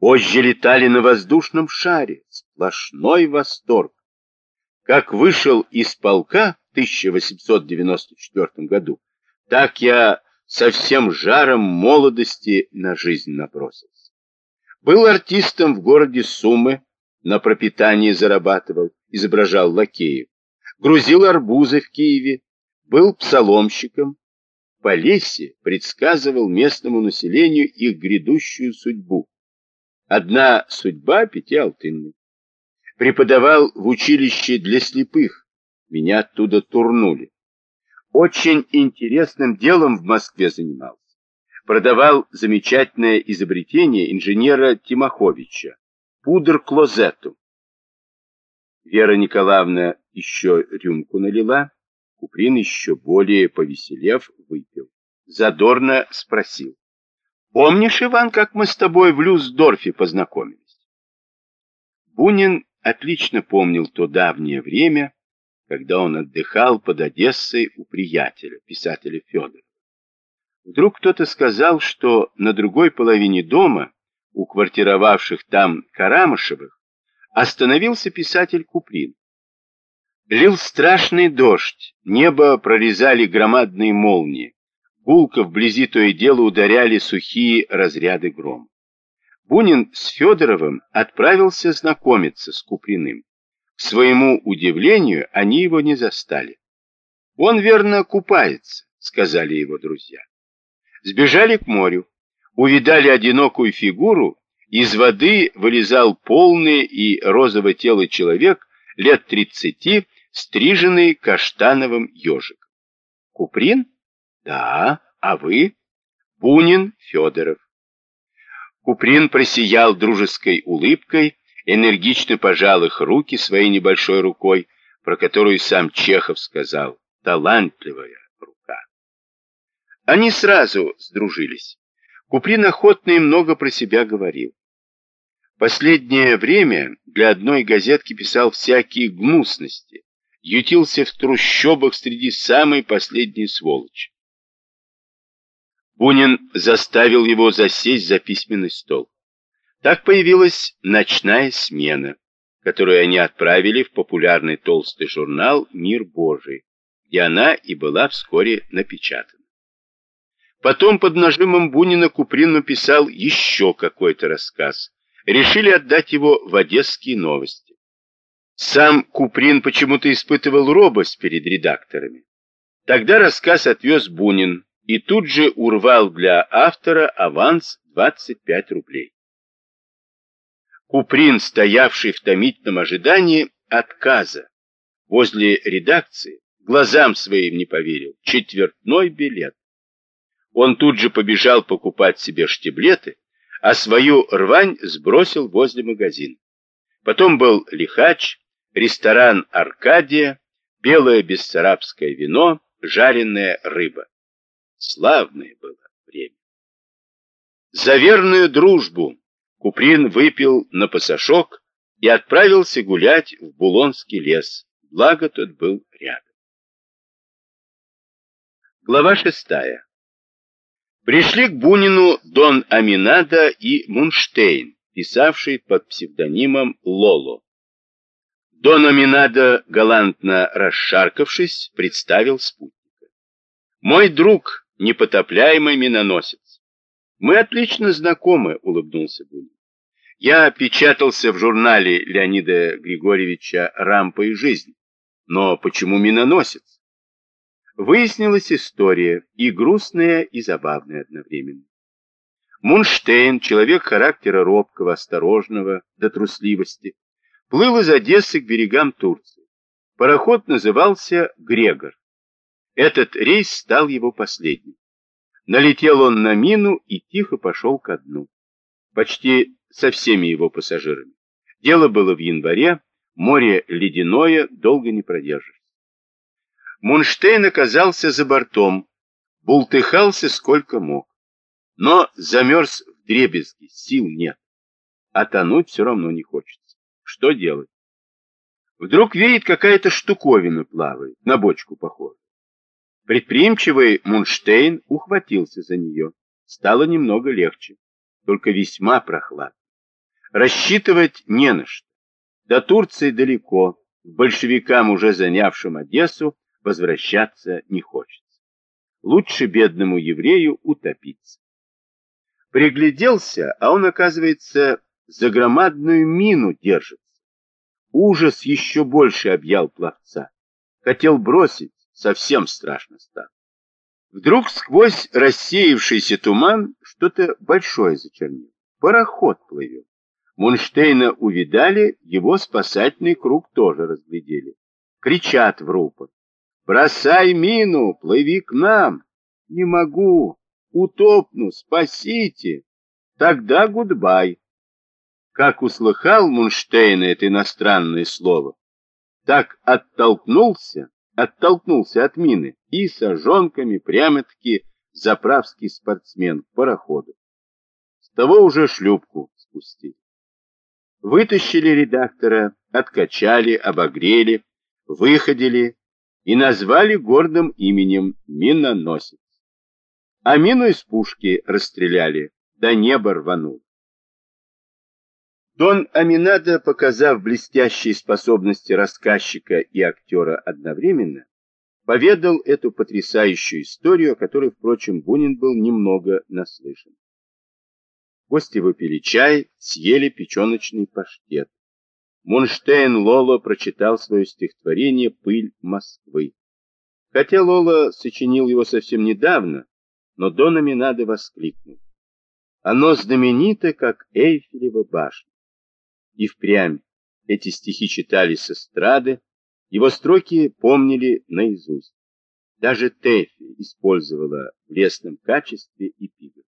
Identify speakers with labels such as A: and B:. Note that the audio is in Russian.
A: Позже летали на воздушном шаре. Сплошной восторг. Как вышел из полка в 1894 году, так я со всем жаром молодости на жизнь набросился. Был артистом в городе Сумы, на пропитание зарабатывал, изображал лакеев. Грузил арбузы в Киеве, был псаломщиком. По лесе предсказывал местному населению их грядущую судьбу. Одна судьба пяти алтынных. Преподавал в училище для слепых. Меня оттуда турнули. Очень интересным делом в Москве занимался. Продавал замечательное изобретение инженера Тимоховича пудр-клозету. Вера Николаевна еще рюмку налила, Куприн еще более повеселев выпил. Задорно спросил. Помнишь, Иван, как мы с тобой в Люсдорфе познакомились? Бунин отлично помнил то давнее время, когда он отдыхал под Одессой у приятеля, писателя Федора. Вдруг кто-то сказал, что на другой половине дома у квартировавших там Карамышевых, остановился писатель Куприн. Лил страшный дождь, небо прорезали громадные молнии, гулко вблизи то и дело ударяли сухие разряды грома. Бунин с Федоровым отправился знакомиться с Куприным. К своему удивлению, они его не застали. «Он, верно, купается», — сказали его друзья. Сбежали к морю увидали одинокую фигуру, из воды вылезал полный и розовое тело человек лет тридцати, стриженный каштановым ежиком. Куприн? Да, а вы? Бунин Федоров. Куприн просиял дружеской улыбкой, энергично пожал их руки своей небольшой рукой, про которую сам Чехов сказал «талантливая рука». Они сразу сдружились. Куприн охотно и много про себя говорил. Последнее время для одной газетки писал всякие гнусности, ютился в трущобах среди самой последней сволочи. Бунин заставил его засесть за письменный стол. Так появилась «Ночная смена», которую они отправили в популярный толстый журнал «Мир Божий», и она и была вскоре напечатана. Потом под нажимом Бунина Куприн написал еще какой-то рассказ. Решили отдать его в «Одесские новости». Сам Куприн почему-то испытывал робость перед редакторами. Тогда рассказ отвез Бунин и тут же урвал для автора аванс 25 рублей. Куприн, стоявший в томительном ожидании отказа возле редакции, глазам своим не поверил. Четвертной билет. Он тут же побежал покупать себе штиблеты, а свою рвань сбросил возле магазина. Потом был лихач, ресторан «Аркадия», белое бессарабское вино, жареная рыба. Славное было время. За верную дружбу Куприн выпил на пасашок и отправился гулять в Булонский лес, благо тот был рядом. Глава шестая. Пришли к Бунину Дон Аминада и Мунштейн, писавший под псевдонимом Лоло. Дон Аминада, галантно расшаркавшись, представил спутника. «Мой друг, непотопляемый миноносец». «Мы отлично знакомы», — улыбнулся Бунин. «Я печатался в журнале Леонида Григорьевича «Рампа и жизнь». Но почему миноносец? Выяснилась история, и грустная, и забавная одновременно. Мунштейн, человек характера робкого, осторожного, до трусливости, плыл из Одессы к берегам Турции. Пароход назывался «Грегор». Этот рейс стал его последним. Налетел он на мину и тихо пошел ко дну. Почти со всеми его пассажирами. Дело было в январе, море ледяное, долго не продержишь. Мунштейн оказался за бортом, бултыхался сколько мог. Но замерз в дребезги, сил нет. А тонуть все равно не хочется. Что делать? Вдруг видит какая-то штуковина плавает, на бочку похожа. Предприимчивый Мунштейн ухватился за нее. Стало немного легче, только весьма прохладно. Рассчитывать не на что. До Турции далеко, большевикам, уже занявшим Одессу, возвращаться не хочется. Лучше бедному еврею утопиться. Пригляделся, а он, оказывается, за громадную мину держится. Ужас еще больше объял пловца. Хотел бросить, совсем страшно стало. Вдруг сквозь рассеявшийся туман что-то большое зачернело. Пароход плывет. Мунштейна увидали, его спасательный круг тоже разглядели. Кричат в рупор. «Бросай мину, плыви к нам!» «Не могу! Утопну! Спасите!» «Тогда гудбай!» Как услыхал Мунштейна это иностранное слово, так оттолкнулся, оттолкнулся от мины и сожонками прямо-таки заправский спортсмен к пароходу. С того уже шлюпку спустили. Вытащили редактора, откачали, обогрели, выходили и назвали гордым именем миноносец. А мину из пушки расстреляли, до неба рванул. Дон Аминада, показав блестящие способности рассказчика и актера одновременно, поведал эту потрясающую историю, о которой, впрочем, Бунин был немного наслышан. Гости выпили чай, съели печеночный паштет. Мунштейн Лоло прочитал свое стихотворение «Пыль Москвы». Хотя Лоло сочинил его совсем недавно, но Дон Аминада воскликнул. Оно знаменито, как Эйфелева башня. И впрямь эти стихи читали с эстрады, его строки помнили наизусть. Даже Тэфи использовала в лесном качестве эпиграф.